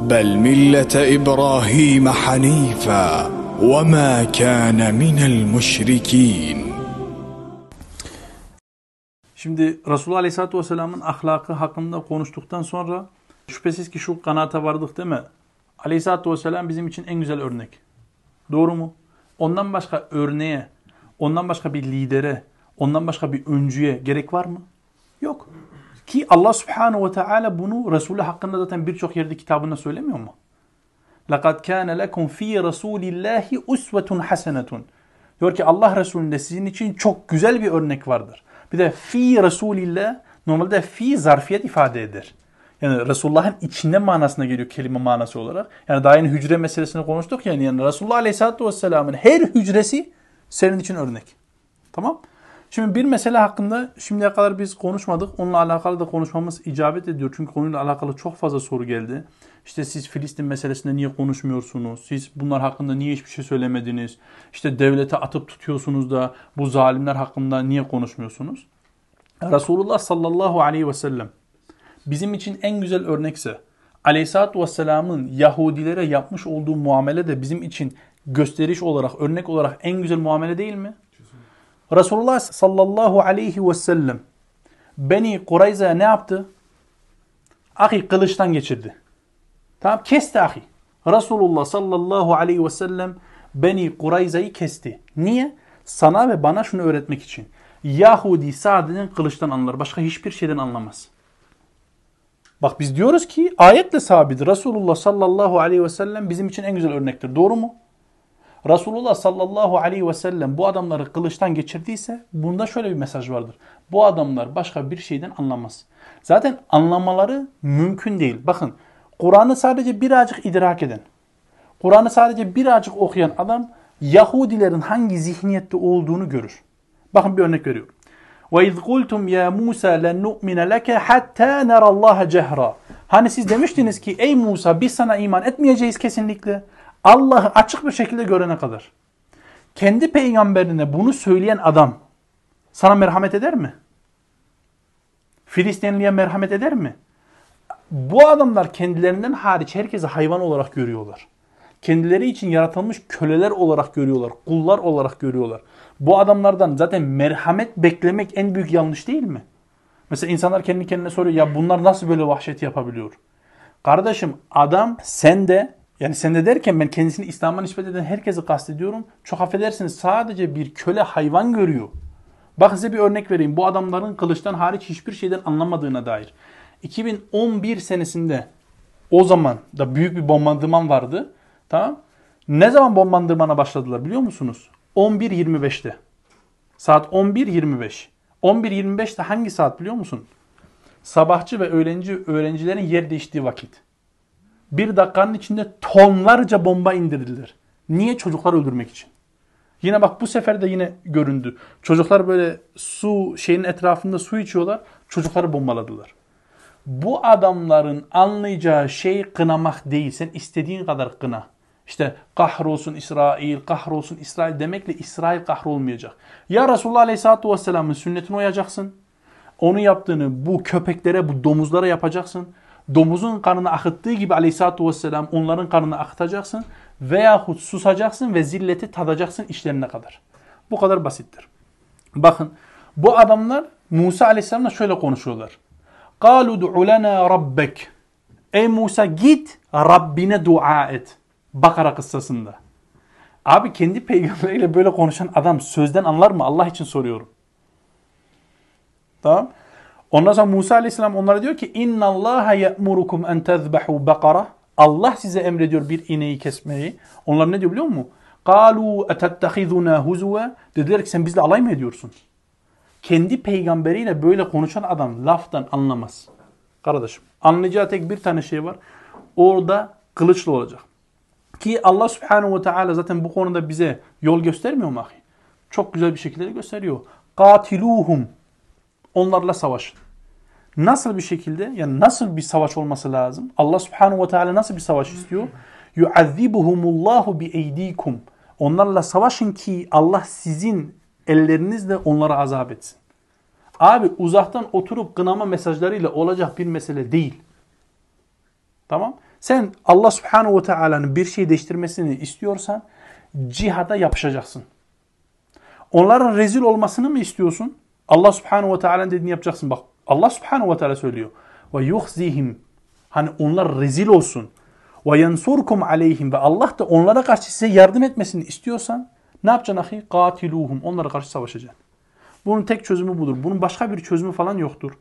بل مله ابراهيم حنيفا وما كان من المشركين Şimdi Resulullah Aleyhisselatü Vesselam'ın ahlakı hakkında konuştuktan sonra şüphesiz ki şu kanaata vardık değil mi? Aleyhisselatü Vesselam bizim için en güzel örnek. Doğru mu? Ondan başka örneğe, ondan başka bir lidere, ondan başka bir öncüye gerek var mı? Yok. Ki Allah Subhanahu ve Teala bunu Resulü hakkında zaten birçok yerde kitabında söylemiyor mu? لَقَدْ كَانَ لَكُمْ ف۪ي رَسُولِ اللّٰهِ اُسْوَةٌ حَسَنَةٌ Diyor ki Allah Resulü'nde sizin için çok güzel bir örnek vardır. Bir de fi Resulillah normalde fi zarfiyet ifade eder. Yani Resulullah'ın içinde manasına geliyor kelime manası olarak. Yani daha yeni hücre meselesini konuştuk yani. Yani Resulullah Aleyhisselatü Vesselam'ın her hücresi senin için örnek. Tamam. Şimdi bir mesele hakkında şimdiye kadar biz konuşmadık. Onunla alakalı da konuşmamız icabet ediyor. Çünkü konuyla alakalı çok fazla soru geldi. İşte siz Filistin meselesinde niye konuşmuyorsunuz? Siz bunlar hakkında niye hiçbir şey söylemediniz? İşte devlete atıp tutuyorsunuz da bu zalimler hakkında niye konuşmuyorsunuz? Resulullah sallallahu aleyhi ve sellem bizim için en güzel örnekse Aleyhisselatü Vesselam'ın Yahudilere yapmış olduğu muamele de bizim için gösteriş olarak, örnek olarak en güzel muamele değil mi? Resulullah sallallahu aleyhi ve sellem Beni Kureyza'ya ne yaptı? Ahi kılıçtan geçirdi. Tamam kesti ahi. Resulullah sallallahu aleyhi ve sellem Beni Kureyza'yı kesti. Niye? Sana ve bana şunu öğretmek için. Yahudi sadece kılıçtan anlar. Başka hiçbir şeyden anlamaz. Bak biz diyoruz ki ayetle sabit. Resulullah sallallahu aleyhi ve sellem bizim için en güzel örnektir. Doğru mu? Resulullah sallallahu aleyhi ve sellem bu adamları kılıçtan geçirdiyse bunda şöyle bir mesaj vardır. Bu adamlar başka bir şeyden anlamaz. Zaten anlamaları mümkün değil. Bakın Kur'an'ı sadece birazcık idrak eden, Kur'an'ı sadece birazcık okuyan adam Yahudilerin hangi zihniyette olduğunu görür. Bakın bir örnek veriyorum. وَاِذْ قُلْتُمْ يَا مُوسَى لَنْ نُؤْمِنَ لَكَ حَتَّى نَرَ اللّٰهَ جَهْرًا Hani siz demiştiniz ki ey Musa biz sana iman etmeyeceğiz kesinlikle. Allah'ı açık bir şekilde görene kadar. Kendi peygamberine bunu söyleyen adam sana merhamet eder mi? Filistinliye merhamet eder mi? Bu adamlar kendilerinden hariç herkesi hayvan olarak görüyorlar. Kendileri için yaratılmış köleler olarak görüyorlar, kullar olarak görüyorlar. Bu adamlardan zaten merhamet beklemek en büyük yanlış değil mi? Mesela insanlar kendi kendine soruyor ya bunlar nasıl böyle vahşet yapabiliyor? Kardeşim adam sende yani sende derken ben kendisini İslam'a nispet eden herkesi kastediyorum. Çok affedersiniz sadece bir köle hayvan görüyor. Bak size bir örnek vereyim. Bu adamların kılıçtan hariç hiçbir şeyden anlamadığına dair. 2011 senesinde o zaman da büyük bir bombardıman vardı. Tamam. Ne zaman bombardımana başladılar biliyor musunuz? 11.25'te. Saat 11.25. 11.25'te hangi saat biliyor musun? Sabahçı ve öğrenci öğrencilerin yer değiştiği vakit. Bir dakikanın içinde tonlarca bomba indirdiler. Niye? Çocuklar öldürmek için. Yine bak bu sefer de yine göründü. Çocuklar böyle su şeyin etrafında su içiyorlar. Çocukları bombaladılar. Bu adamların anlayacağı şey kınamak değil. Sen istediğin kadar kına. İşte kahrolsun İsrail, kahrolsun İsrail demekle İsrail kahrolmayacak. Ya Resulullah Aleyhisselatü Vesselam'ın sünnetine uyacaksın. Onu yaptığını bu köpeklere, bu domuzlara yapacaksın Domuzun kanını akıttığı gibi Aleyhisselatü Vesselam onların kanını akıtacaksın. Veyahut susacaksın ve zilleti tadacaksın işlerine kadar. Bu kadar basittir. Bakın bu adamlar Musa Aleyhisselam'la şöyle konuşuyorlar. قَالُوا دُعُ لَنَا رَبَّكَ Ey Musa git Rabbine dua et. Bakara kıssasında. Abi kendi peygamberiyle böyle konuşan adam sözden anlar mı? Allah için soruyorum. Tamam. Ondan sonra Musa Aleyhisselam onlara diyor ki inna Allah ya'murukum en tezbahu bakara. Allah size emrediyor bir ineği kesmeyi. Onlar ne diyor biliyor musun? Kalu etettehizuna huzwa. Dediler ki sen bizle alay mı ediyorsun? Kendi peygamberiyle böyle konuşan adam laftan anlamaz. Kardeşim anlayacağı tek bir tane şey var. Orada kılıçlı olacak. Ki Allah subhanahu ve teala zaten bu konuda bize yol göstermiyor mu ahi? Çok güzel bir şekilde gösteriyor. Katiluhum. Onlarla savaşın. Nasıl bir şekilde yani nasıl bir savaş olması lazım? Allah subhanahu ve teala nasıl bir savaş istiyor? Yuazzibuhumullahu bi eydikum. Onlarla savaşın ki Allah sizin ellerinizle onlara azap etsin. Abi uzaktan oturup kınama mesajlarıyla olacak bir mesele değil. Tamam? Sen Allah subhanahu ve teala'nın bir şey değiştirmesini istiyorsan cihada yapışacaksın. Onların rezil olmasını mı istiyorsun? Allah subhanahu ve teala'nın dediğini yapacaksın. Bak Allah subhanahu ve teala söylüyor. Ve yuhzihim. Hani onlar rezil olsun. Ve yansurkum aleyhim. Ve Allah da onlara karşı size yardım etmesini istiyorsan ne yapacaksın ahi? Katiluhum. Onlara karşı savaşacaksın. Bunun tek çözümü budur. Bunun başka bir çözümü falan yoktur.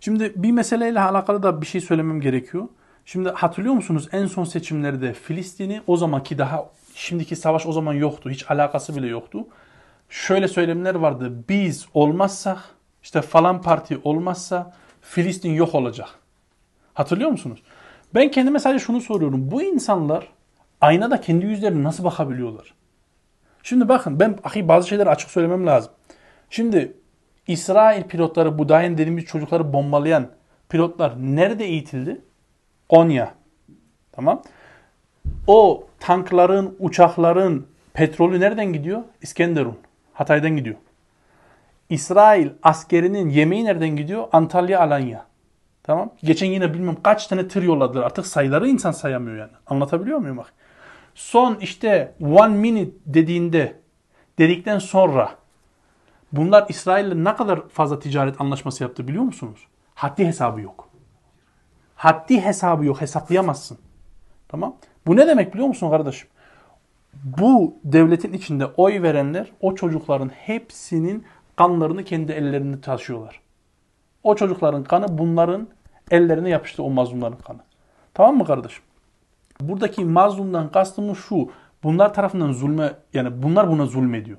Şimdi bir meseleyle alakalı da bir şey söylemem gerekiyor. Şimdi hatırlıyor musunuz en son seçimlerde Filistin'i o zamanki daha şimdiki savaş o zaman yoktu. Hiç alakası bile yoktu. Şöyle söylemler vardı. Biz olmazsak işte falan parti olmazsa Filistin yok olacak. Hatırlıyor musunuz? Ben kendime sadece şunu soruyorum. Bu insanlar aynada kendi yüzlerine nasıl bakabiliyorlar? Şimdi bakın ben ahi bazı şeyleri açık söylemem lazım. Şimdi İsrail pilotları bu dahin dediğimiz çocukları bombalayan pilotlar nerede eğitildi? Konya. Tamam. O tankların, uçakların petrolü nereden gidiyor? İskenderun. Hatay'dan gidiyor. İsrail askerinin yemeği nereden gidiyor? Antalya, Alanya. Tamam. Geçen yine bilmem kaç tane tır yolladılar. Artık sayıları insan sayamıyor yani. Anlatabiliyor muyum bak? Son işte one minute dediğinde dedikten sonra bunlar İsrail'le ne kadar fazla ticaret anlaşması yaptı biliyor musunuz? Haddi hesabı yok. Haddi hesabı yok. Hesaplayamazsın. Tamam. Bu ne demek biliyor musun kardeşim? Bu devletin içinde oy verenler o çocukların hepsinin kanlarını kendi ellerinde taşıyorlar. O çocukların kanı bunların ellerine yapıştı o mazlumların kanı. Tamam mı kardeşim? Buradaki mazlumdan kastımız şu. Bunlar tarafından zulme yani bunlar buna zulmediyor.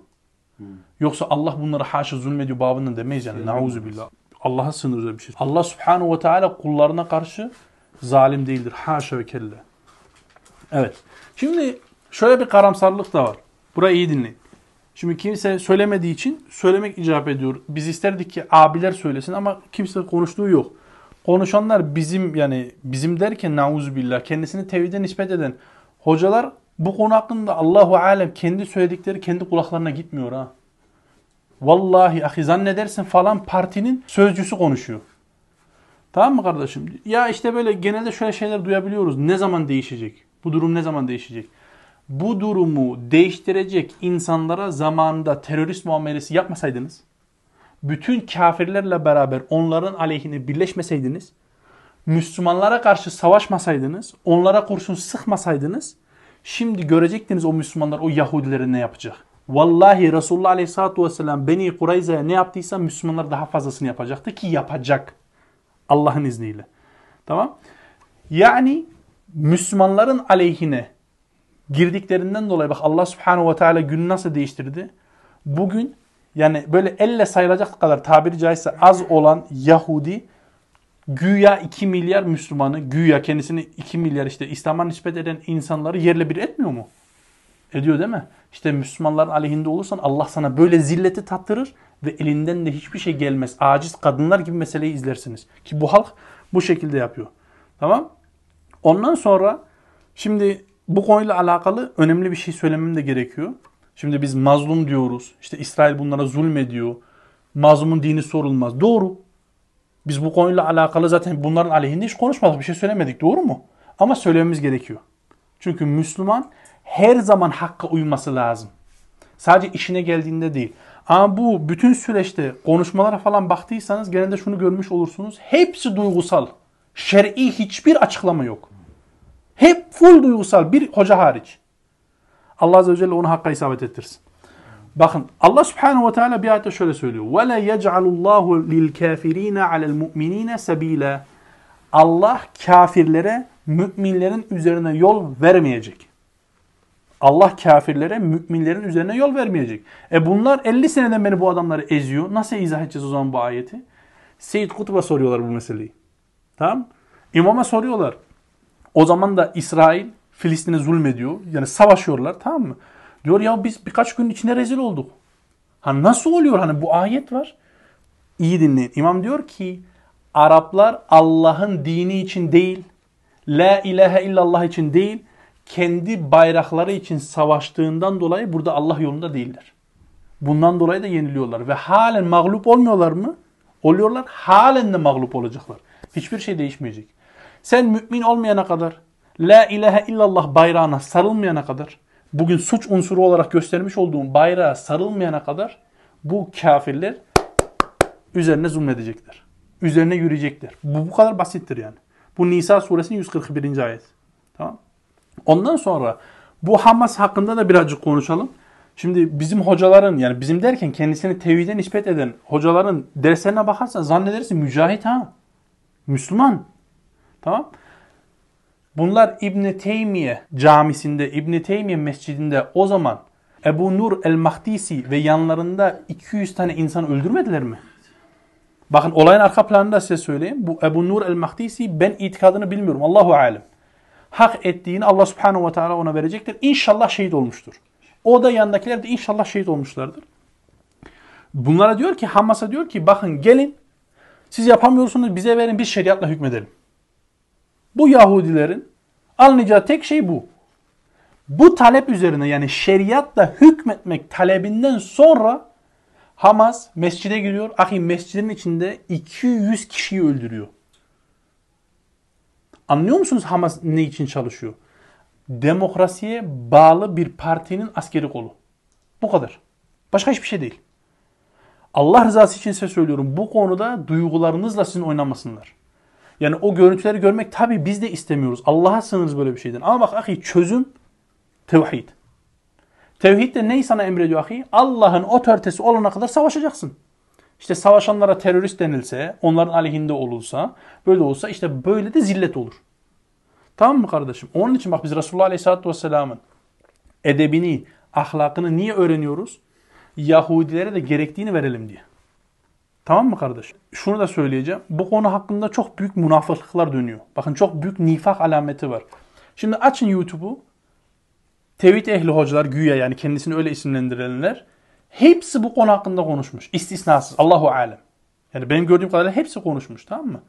Hmm. Yoksa Allah bunlara haşa zulmediyor babından demeyiz yani. Nauzu billah. Allah'a sınırlı bir şey. Allah subhanahu ve teala kullarına karşı zalim değildir. Haşa ve kelle. Evet. Şimdi şöyle bir karamsarlık da var. Burayı iyi dinleyin. Şimdi kimse söylemediği için söylemek icap ediyor. Biz isterdik ki abiler söylesin ama kimse konuştuğu yok. Konuşanlar bizim yani bizim derken billah kendisini tevhide nispet eden hocalar bu konu hakkında Allahu alem kendi söyledikleri kendi kulaklarına gitmiyor ha. Vallahi ahi zannedersin falan partinin sözcüsü konuşuyor. Tamam mı kardeşim? Ya işte böyle genelde şöyle şeyler duyabiliyoruz. Ne zaman değişecek? Bu durum ne zaman değişecek? Bu durumu değiştirecek insanlara zamanında terörist muamelesi yapmasaydınız, bütün kafirlerle beraber onların aleyhine birleşmeseydiniz, Müslümanlara karşı savaşmasaydınız, onlara kurşun sıkmasaydınız, şimdi görecektiniz o Müslümanlar o Yahudileri ne yapacak. Vallahi Resulullah Aleyhisselatü Vesselam Beni Kureyza'ya ne yaptıysa Müslümanlar daha fazlasını yapacaktı ki yapacak. Allah'ın izniyle. Tamam. Yani Müslümanların aleyhine girdiklerinden dolayı bak Allah Subhanahu ve Teala günü nasıl değiştirdi? Bugün yani böyle elle sayılacak kadar tabiri caizse az olan Yahudi güya 2 milyar Müslümanı güya kendisini 2 milyar işte İslam'a nispet eden insanları yerle bir etmiyor mu? Ediyor değil mi? İşte Müslümanların aleyhinde olursan Allah sana böyle zilleti tattırır ve elinden de hiçbir şey gelmez. Aciz kadınlar gibi meseleyi izlersiniz. Ki bu halk bu şekilde yapıyor. Tamam? Ondan sonra şimdi bu konuyla alakalı önemli bir şey söylemem de gerekiyor. Şimdi biz mazlum diyoruz. İşte İsrail bunlara zulmediyor. Mazlumun dini sorulmaz. Doğru. Biz bu konuyla alakalı zaten bunların aleyhinde hiç konuşmadık. Bir şey söylemedik. Doğru mu? Ama söylememiz gerekiyor. Çünkü Müslüman her zaman hakka uyması lazım. Sadece işine geldiğinde değil. Ama bu bütün süreçte konuşmalara falan baktıysanız genelde şunu görmüş olursunuz. Hepsi duygusal. Şer'i hiçbir açıklama yok. Hep full duygusal bir hoca hariç. Allah Azze ve Celle onu hakka isabet ettirsin. Bakın Allah Subhanahu ve Teala bir ayette şöyle söylüyor. وَلَا يَجْعَلُ اللّٰهُ لِلْكَافِر۪ينَ عَلَى الْمُؤْمِن۪ينَ سَب۪يلًا Allah kafirlere müminlerin üzerine yol vermeyecek. Allah kafirlere müminlerin üzerine yol vermeyecek. E bunlar 50 seneden beri bu adamları eziyor. Nasıl izah edeceğiz o zaman bu ayeti? Seyyid Kutub'a soruyorlar bu meseleyi. Tamam İmam'a soruyorlar. O zaman da İsrail Filistin'e zulmediyor. Yani savaşıyorlar tamam mı? Diyor ya biz birkaç gün içinde rezil olduk. Hani nasıl oluyor? Hani bu ayet var. İyi dinleyin. İmam diyor ki Araplar Allah'ın dini için değil, La ilahe illallah için değil, kendi bayrakları için savaştığından dolayı burada Allah yolunda değiller. Bundan dolayı da yeniliyorlar. Ve halen mağlup olmuyorlar mı? Oluyorlar. Halen de mağlup olacaklar. Hiçbir şey değişmeyecek. Sen mümin olmayana kadar, La ilahe illallah bayrağına sarılmayana kadar, bugün suç unsuru olarak göstermiş olduğum bayrağa sarılmayana kadar bu kafirler üzerine zulmedecekler. Üzerine yürüyecekler. Bu bu kadar basittir yani. Bu Nisa suresinin 141. ayet. Tamam. Ondan sonra bu Hamas hakkında da birazcık konuşalım. Şimdi bizim hocaların yani bizim derken kendisini tevhide nispet eden hocaların derslerine bakarsan zannedersin mücahit ha. Müslüman. Tamam. Bunlar İbn Teymiye camisinde, İbn Teymiye mescidinde o zaman Ebu Nur el-Mahdisi ve yanlarında 200 tane insan öldürmediler mi? Bakın olayın arka planını size söyleyeyim. Bu Ebu Nur el-Mahdisi ben itikadını bilmiyorum. Allahu alem. Hak ettiğini Allah subhanahu ve teala ona verecektir. İnşallah şehit olmuştur. O da yandakiler de inşallah şehit olmuşlardır. Bunlara diyor ki Hamas'a diyor ki bakın gelin siz yapamıyorsunuz bize verin biz şeriatla hükmedelim. Bu Yahudilerin anlayacağı tek şey bu. Bu talep üzerine yani şeriatla hükmetmek talebinden sonra Hamas mescide giriyor. Ahi mescidin içinde 200 kişiyi öldürüyor. Anlıyor musunuz Hamas ne için çalışıyor? Demokrasiye bağlı bir partinin askeri kolu. Bu kadar. Başka hiçbir şey değil. Allah rızası için size söylüyorum. Bu konuda duygularınızla sizin oynamasınlar. Yani o görüntüleri görmek tabi biz de istemiyoruz. Allah'a sığınırız böyle bir şeyden. Ama bak ahi çözüm tevhid. Tevhid de neyi sana emrediyor ahi? Allah'ın otoritesi olana kadar savaşacaksın. İşte savaşanlara terörist denilse, onların aleyhinde olursa, böyle olsa işte böyle de zillet olur. Tamam mı kardeşim? Onun için bak biz Resulullah Aleyhisselatü Vesselam'ın edebini, ahlakını niye öğreniyoruz? Yahudilere de gerektiğini verelim diye. Tamam mı kardeşim? Şunu da söyleyeceğim. Bu konu hakkında çok büyük münafıklıklar dönüyor. Bakın çok büyük nifak alameti var. Şimdi açın YouTube'u. Tevhid ehli hocalar güya yani kendisini öyle isimlendirenler hepsi bu konu hakkında konuşmuş. İstisnasız. Allahu alem. Yani benim gördüğüm kadarıyla hepsi konuşmuş tamam mı?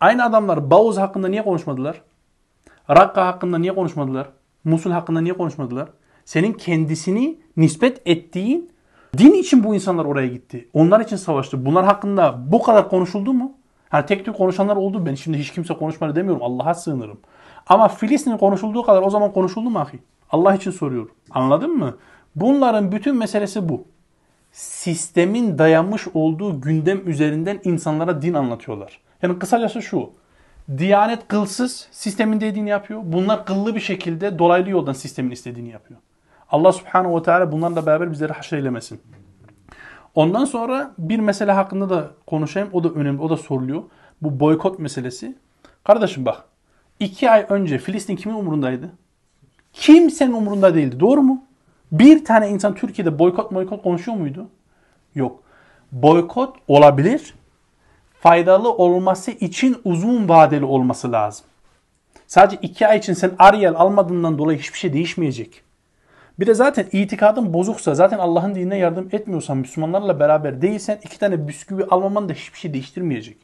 Aynı adamlar Bağuz hakkında niye konuşmadılar? Rakka hakkında niye konuşmadılar? Musul hakkında niye konuşmadılar? Senin kendisini nispet ettiğin din için bu insanlar oraya gitti. Onlar için savaştı. Bunlar hakkında bu kadar konuşuldu mu? Hani tek tük konuşanlar oldu. Ben şimdi hiç kimse konuşmadı demiyorum. Allah'a sığınırım. Ama Filistin'in konuşulduğu kadar o zaman konuşuldu mu ahi? Allah için soruyorum. Anladın mı? Bunların bütün meselesi bu. Sistemin dayanmış olduğu gündem üzerinden insanlara din anlatıyorlar. Yani kısacası şu. Diyanet kılsız sistemin dediğini yapıyor. Bunlar kıllı bir şekilde dolaylı yoldan sistemin istediğini yapıyor. Allah subhanahu ve teala bunlarla beraber bizleri haşreylemesin. Ondan sonra bir mesele hakkında da konuşayım. O da önemli. O da soruluyor. Bu boykot meselesi. Kardeşim bak. iki ay önce Filistin kimin umurundaydı? Kimsenin umurunda değildi. Doğru mu? Bir tane insan Türkiye'de boykot boykot konuşuyor muydu? Yok. Boykot olabilir. Faydalı olması için uzun vadeli olması lazım. Sadece iki ay için sen Ariel almadığından dolayı hiçbir şey değişmeyecek. Bir de zaten itikadın bozuksa, zaten Allah'ın dinine yardım etmiyorsan, Müslümanlarla beraber değilsen iki tane bisküvi almaman da hiçbir şey değiştirmeyecek.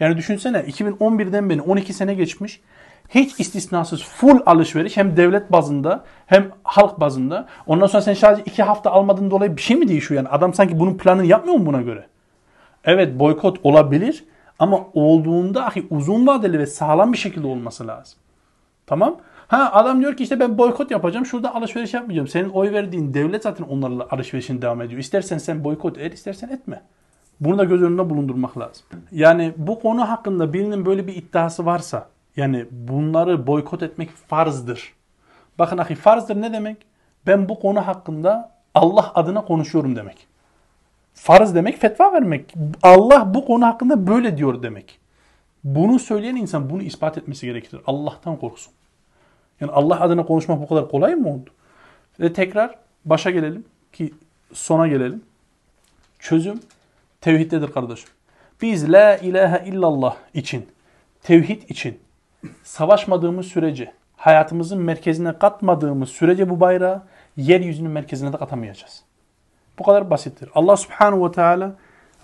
Yani düşünsene 2011'den beri 12 sene geçmiş. Hiç istisnasız full alışveriş hem devlet bazında hem halk bazında. Ondan sonra sen sadece iki hafta almadığın dolayı bir şey mi değişiyor yani? Adam sanki bunun planını yapmıyor mu buna göre? Evet boykot olabilir ama olduğunda ahi uzun vadeli ve sağlam bir şekilde olması lazım. Tamam? Ha adam diyor ki işte ben boykot yapacağım. Şurada alışveriş yapmayacağım. Senin oy verdiğin devlet zaten onlarla alışverişin devam ediyor. İstersen sen boykot et, istersen etme. Bunu da göz önünde bulundurmak lazım. Yani bu konu hakkında birinin böyle bir iddiası varsa yani bunları boykot etmek farzdır. Bakın ahi farzdır ne demek? Ben bu konu hakkında Allah adına konuşuyorum demek. Farz demek fetva vermek. Allah bu konu hakkında böyle diyor demek. Bunu söyleyen insan bunu ispat etmesi gerekir. Allah'tan korksun. Yani Allah adına konuşmak bu kadar kolay mı oldu? Ve tekrar başa gelelim ki sona gelelim. Çözüm tevhiddedir kardeşim. Biz la ilahe illallah için, tevhid için savaşmadığımız sürece, hayatımızın merkezine katmadığımız sürece bu bayrağı yeryüzünün merkezine de katamayacağız. Bu kadar basittir. Allah subhanahu ve teala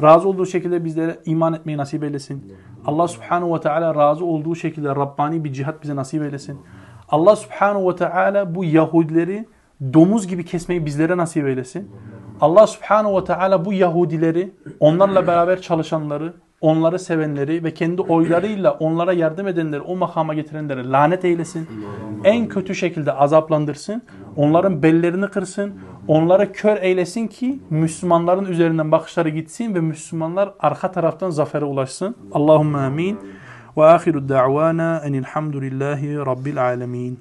razı olduğu şekilde bizlere iman etmeyi nasip eylesin. Allah subhanahu ve teala razı olduğu şekilde Rabbani bir cihat bize nasip eylesin. Allah subhanahu ve teala bu Yahudileri domuz gibi kesmeyi bizlere nasip eylesin. Allah subhanahu ve teala bu Yahudileri, onlarla beraber çalışanları, onları sevenleri ve kendi oylarıyla onlara yardım edenleri, o makama getirenleri lanet eylesin. En kötü şekilde azaplandırsın. Onların bellerini kırsın. Onları kör eylesin ki Müslümanların üzerinden bakışları gitsin ve Müslümanlar arka taraftan zafere ulaşsın. Allahümme amin. وآخر الدعوانا أن الحمد لله رب العالمين.